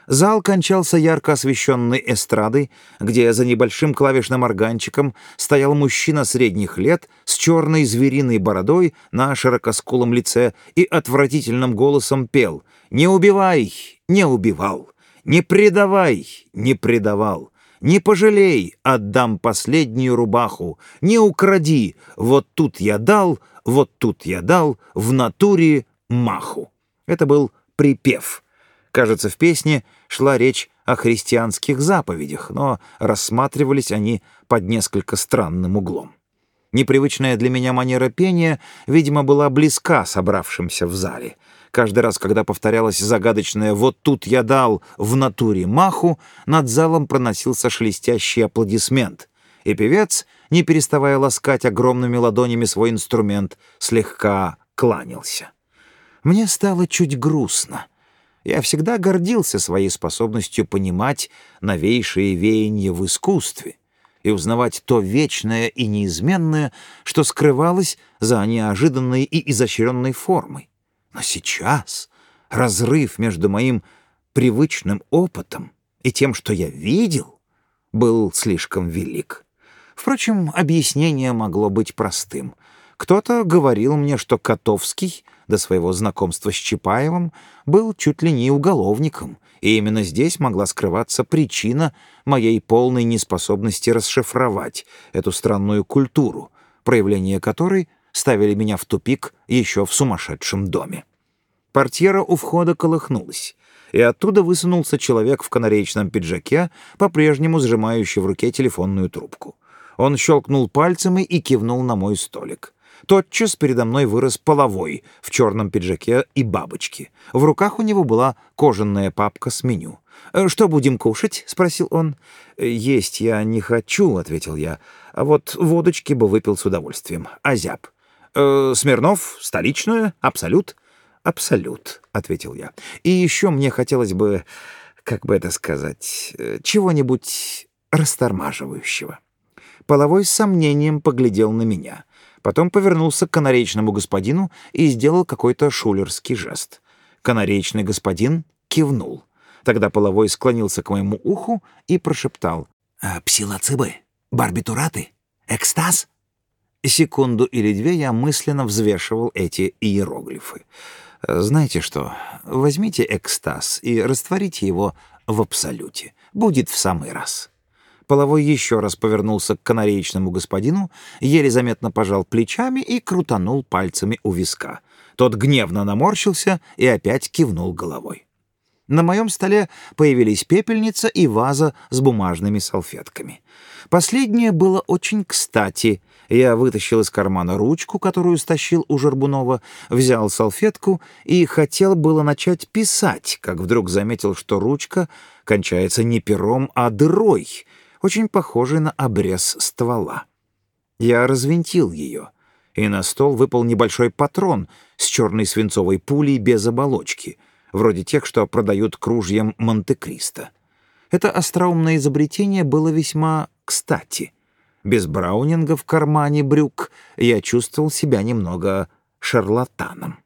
Зал кончался ярко освещенной эстрадой, где за небольшим клавишным органчиком стоял мужчина средних лет с черной звериной бородой на широкоскулом лице и отвратительным голосом пел «Не убивай, не убивал, Не предавай, не предавал. Не пожалей, отдам последнюю рубаху. Не укради, вот тут я дал, вот тут я дал, в натуре маху. Это был припев. Кажется, в песне шла речь о христианских заповедях, но рассматривались они под несколько странным углом. Непривычная для меня манера пения, видимо, была близка собравшимся в зале. Каждый раз, когда повторялось загадочное «вот тут я дал в натуре маху», над залом проносился шелестящий аплодисмент, и певец, не переставая ласкать огромными ладонями свой инструмент, слегка кланялся. Мне стало чуть грустно. Я всегда гордился своей способностью понимать новейшие веяния в искусстве и узнавать то вечное и неизменное, что скрывалось за неожиданной и изощренной формой. Но сейчас разрыв между моим привычным опытом и тем, что я видел, был слишком велик. Впрочем, объяснение могло быть простым. Кто-то говорил мне, что Котовский до своего знакомства с Чапаевым был чуть ли не уголовником, и именно здесь могла скрываться причина моей полной неспособности расшифровать эту странную культуру, проявление которой ставили меня в тупик еще в сумасшедшем доме. Портьера у входа колыхнулась, и оттуда высунулся человек в канареечном пиджаке, по-прежнему сжимающий в руке телефонную трубку. Он щелкнул пальцами и кивнул на мой столик. Тотчас передо мной вырос половой в черном пиджаке и бабочке. В руках у него была кожаная папка с меню. «Э, «Что будем кушать?» — спросил он. «Есть я не хочу», — ответил я. «А вот водочки бы выпил с удовольствием. Азяб». «Э, «Смирнов? Столичную? Абсолют?» «Абсолют», — ответил я. «И еще мне хотелось бы, как бы это сказать, э, чего-нибудь растормаживающего». Половой с сомнением поглядел на меня — Потом повернулся к канаречному господину и сделал какой-то шулерский жест. Канаречный господин кивнул. Тогда половой склонился к моему уху и прошептал. «А «Псилоцибы? Барбитураты? Экстаз?» Секунду или две я мысленно взвешивал эти иероглифы. «Знаете что, возьмите экстаз и растворите его в абсолюте. Будет в самый раз». Половой еще раз повернулся к канареечному господину, еле заметно пожал плечами и крутанул пальцами у виска. Тот гневно наморщился и опять кивнул головой. На моем столе появились пепельница и ваза с бумажными салфетками. Последнее было очень кстати. Я вытащил из кармана ручку, которую стащил у Жербунова, взял салфетку и хотел было начать писать, как вдруг заметил, что ручка кончается не пером, а дырой — очень похожий на обрез ствола. Я развинтил ее, и на стол выпал небольшой патрон с черной свинцовой пулей без оболочки, вроде тех, что продают кружьям Монте-Кристо. Это остроумное изобретение было весьма кстати. Без браунинга в кармане брюк я чувствовал себя немного шарлатаном.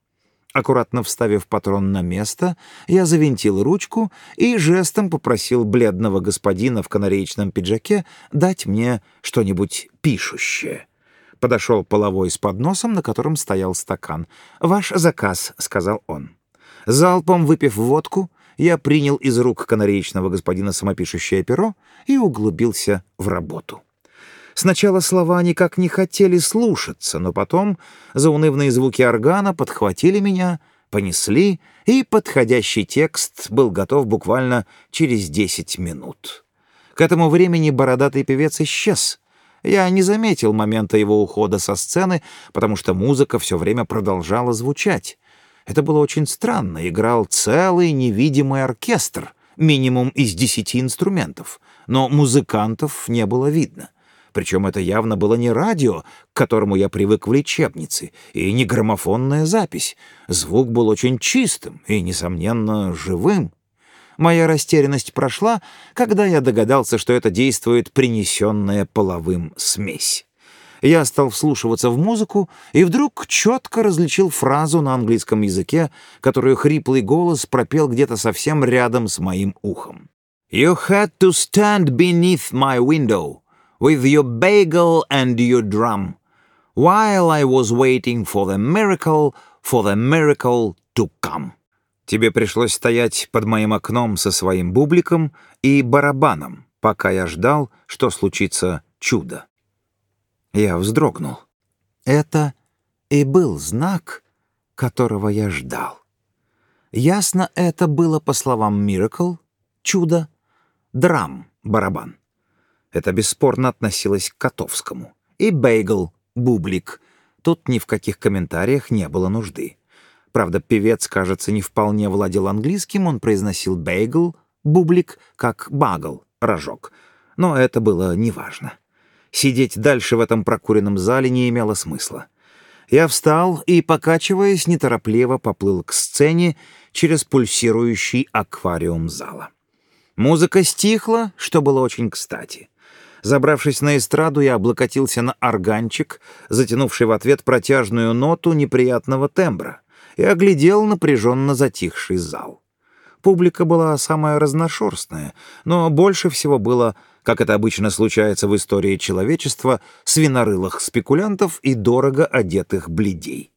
Аккуратно вставив патрон на место, я завинтил ручку и жестом попросил бледного господина в канареечном пиджаке дать мне что-нибудь пишущее. Подошел половой с подносом, на котором стоял стакан. «Ваш заказ», — сказал он. Залпом выпив водку, я принял из рук канареечного господина самопишущее перо и углубился в работу. Сначала слова никак не хотели слушаться, но потом заунывные звуки органа подхватили меня, понесли, и подходящий текст был готов буквально через десять минут. К этому времени бородатый певец исчез. Я не заметил момента его ухода со сцены, потому что музыка все время продолжала звучать. Это было очень странно. Играл целый невидимый оркестр, минимум из десяти инструментов, но музыкантов не было видно. Причем это явно было не радио, к которому я привык в лечебнице, и не граммофонная запись. Звук был очень чистым и, несомненно, живым. Моя растерянность прошла, когда я догадался, что это действует принесенная половым смесь. Я стал вслушиваться в музыку и вдруг четко различил фразу на английском языке, которую хриплый голос пропел где-то совсем рядом с моим ухом. «You had to stand beneath my window with your bagel and your drum, while I was waiting for the miracle, for the miracle to come. Тебе пришлось стоять под моим окном со своим бубликом и барабаном, пока я ждал, что случится чудо. Я вздрогнул. Это и был знак, которого я ждал. Ясно, это было, по словам Миракл, чудо, драм, барабан. Это бесспорно относилось к Котовскому. И Бейгл, Бублик. Тут ни в каких комментариях не было нужды. Правда, певец, кажется, не вполне владел английским, он произносил «бейгл», «бублик», как «багл», «рожок». Но это было неважно. Сидеть дальше в этом прокуренном зале не имело смысла. Я встал и, покачиваясь, неторопливо поплыл к сцене через пульсирующий аквариум зала. Музыка стихла, что было очень кстати. Забравшись на эстраду, я облокотился на органчик, затянувший в ответ протяжную ноту неприятного тембра, и оглядел напряженно затихший зал. Публика была самая разношерстная, но больше всего было, как это обычно случается в истории человечества, свинорылых спекулянтов и дорого одетых бледей.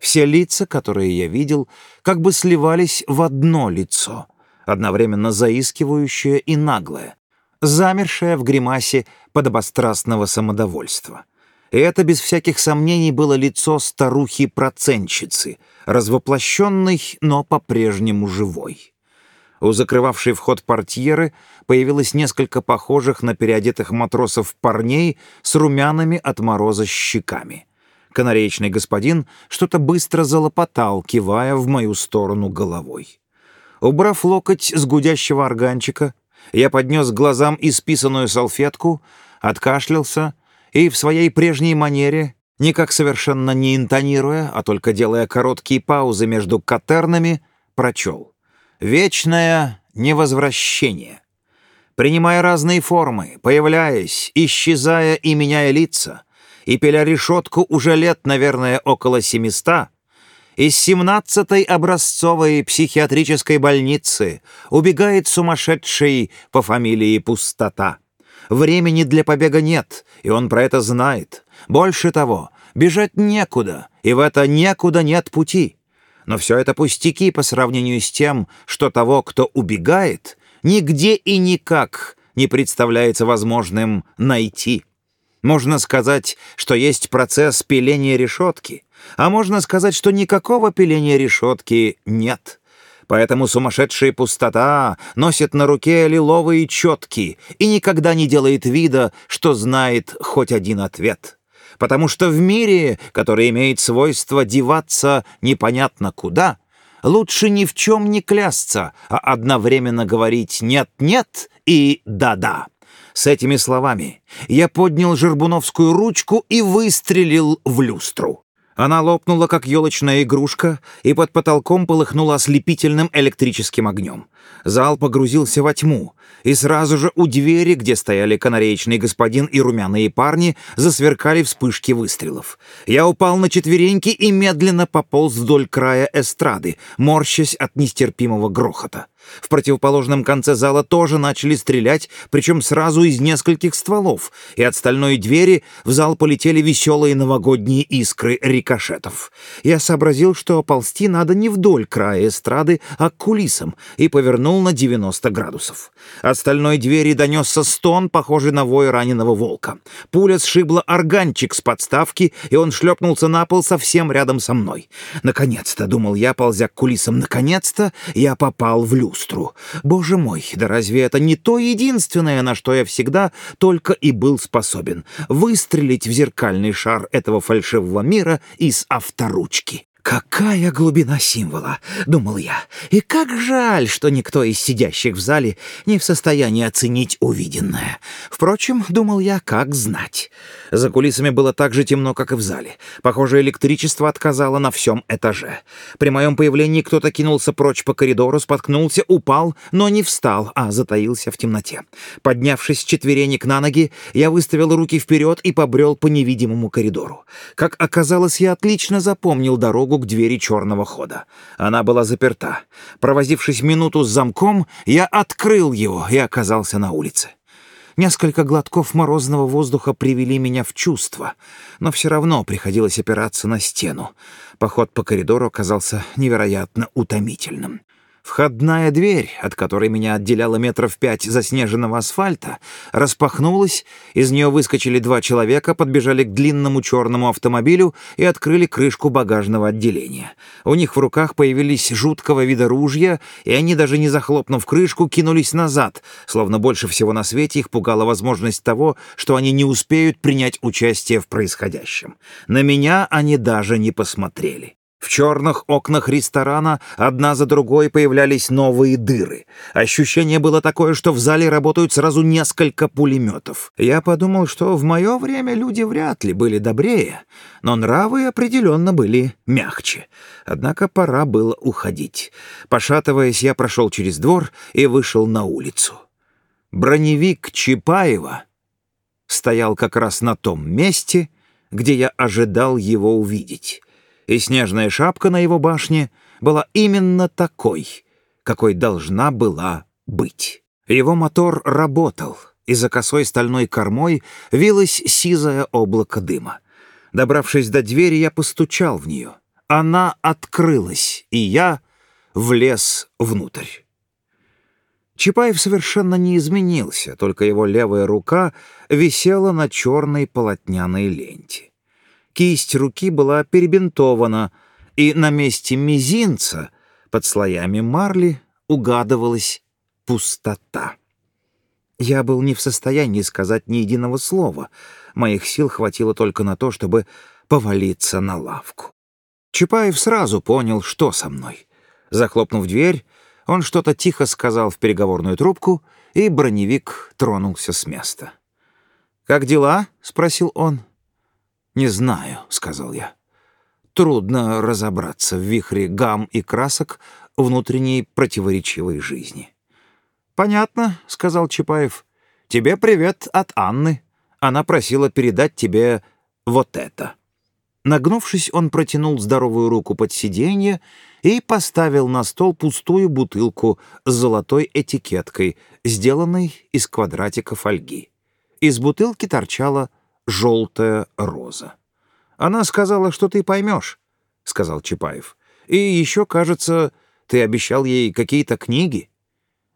Все лица, которые я видел, как бы сливались в одно лицо, одновременно заискивающее и наглое, замершее в гримасе подобострастного самодовольства. И это, без всяких сомнений, было лицо старухи-процентщицы, развоплощенной, но по-прежнему живой. У закрывавшей вход портьеры появилось несколько похожих на переодетых матросов парней с румяными от мороза щеками. Канареечный господин что-то быстро залопотал, кивая в мою сторону головой. Убрав локоть с гудящего органчика, я поднес к глазам исписанную салфетку, откашлялся и в своей прежней манере, никак совершенно не интонируя, а только делая короткие паузы между катернами, прочел — Вечное невозвращение. Принимая разные формы, появляясь, исчезая и меняя лица, и пиля решетку уже лет, наверное, около семиста, из семнадцатой образцовой психиатрической больницы убегает сумасшедший по фамилии Пустота. Времени для побега нет, и он про это знает. Больше того, бежать некуда, и в это некуда нет пути. Но все это пустяки по сравнению с тем, что того, кто убегает, нигде и никак не представляется возможным найти. Можно сказать, что есть процесс пиления решетки, а можно сказать, что никакого пиления решетки нет. Поэтому сумасшедшая пустота носит на руке лиловые четки и никогда не делает вида, что знает хоть один ответ потому что в мире, который имеет свойство деваться непонятно куда, лучше ни в чем не клясться, а одновременно говорить «нет-нет» и «да-да». С этими словами я поднял жербуновскую ручку и выстрелил в люстру. Она лопнула, как елочная игрушка, и под потолком полыхнула ослепительным электрическим огнем. Зал погрузился во тьму, и сразу же у двери, где стояли канареечный господин и румяные парни, засверкали вспышки выстрелов. Я упал на четвереньки и медленно пополз вдоль края эстрады, морщась от нестерпимого грохота. В противоположном конце зала тоже начали стрелять, причем сразу из нескольких стволов, и от стальной двери в зал полетели веселые новогодние искры рикошетов. Я сообразил, что ползти надо не вдоль края эстрады, а к кулисам, и повернул на 90 градусов. От стальной двери донесся стон, похожий на вой раненого волка. Пуля сшибла органчик с подставки, и он шлепнулся на пол совсем рядом со мной. «Наконец-то», — думал я, ползя к кулисам, — «наконец-то я попал в люк люстру. Боже мой, да разве это не то единственное, на что я всегда только и был способен? Выстрелить в зеркальный шар этого фальшивого мира из авторучки. «Какая глубина символа!» — думал я. «И как жаль, что никто из сидящих в зале не в состоянии оценить увиденное. Впрочем, думал я, как знать». За кулисами было так же темно, как и в зале. Похоже, электричество отказало на всем этаже. При моем появлении кто-то кинулся прочь по коридору, споткнулся, упал, но не встал, а затаился в темноте. Поднявшись с четверенек на ноги, я выставил руки вперед и побрел по невидимому коридору. Как оказалось, я отлично запомнил дорогу к двери черного хода. Она была заперта. Провозившись минуту с замком, я открыл его и оказался на улице. Несколько глотков морозного воздуха привели меня в чувство, но все равно приходилось опираться на стену. Поход по коридору оказался невероятно утомительным. Входная дверь, от которой меня отделяло метров пять заснеженного асфальта, распахнулась, из нее выскочили два человека, подбежали к длинному черному автомобилю и открыли крышку багажного отделения. У них в руках появились жуткого вида ружья, и они, даже не захлопнув крышку, кинулись назад, словно больше всего на свете их пугала возможность того, что они не успеют принять участие в происходящем. На меня они даже не посмотрели. В черных окнах ресторана одна за другой появлялись новые дыры. Ощущение было такое, что в зале работают сразу несколько пулеметов. Я подумал, что в мое время люди вряд ли были добрее, но нравы определенно были мягче. Однако пора было уходить. Пошатываясь, я прошел через двор и вышел на улицу. Броневик Чапаева стоял как раз на том месте, где я ожидал его увидеть и снежная шапка на его башне была именно такой, какой должна была быть. Его мотор работал, и за косой стальной кормой вилось сизое облако дыма. Добравшись до двери, я постучал в нее. Она открылась, и я влез внутрь. Чапаев совершенно не изменился, только его левая рука висела на черной полотняной ленте. Кисть руки была перебинтована, и на месте мизинца под слоями марли угадывалась пустота. Я был не в состоянии сказать ни единого слова. Моих сил хватило только на то, чтобы повалиться на лавку. Чапаев сразу понял, что со мной. Захлопнув дверь, он что-то тихо сказал в переговорную трубку, и броневик тронулся с места. «Как дела?» — спросил он. «Не знаю», — сказал я. «Трудно разобраться в вихре гам и красок внутренней противоречивой жизни». «Понятно», — сказал Чапаев. «Тебе привет от Анны. Она просила передать тебе вот это». Нагнувшись, он протянул здоровую руку под сиденье и поставил на стол пустую бутылку с золотой этикеткой, сделанной из квадратика фольги. Из бутылки торчала желтая роза. Она сказала, что ты поймешь, — сказал Чапаев. И еще, кажется, ты обещал ей какие-то книги.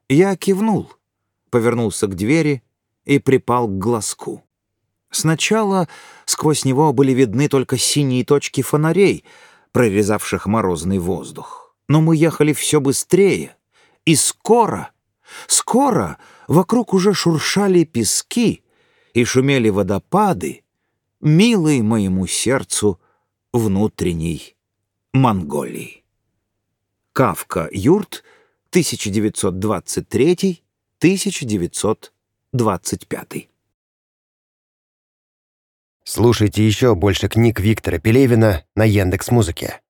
Я кивнул, повернулся к двери и припал к глазку. Сначала сквозь него были видны только синие точки фонарей, прорезавших морозный воздух. Но мы ехали все быстрее, и скоро, скоро вокруг уже шуршали пески, и шумели водопады, милой моему сердцу внутренней Монголии. Кавка Юрт, 1923-1925. Слушайте еще больше книг Виктора Пелевина на Яндекс Музыке.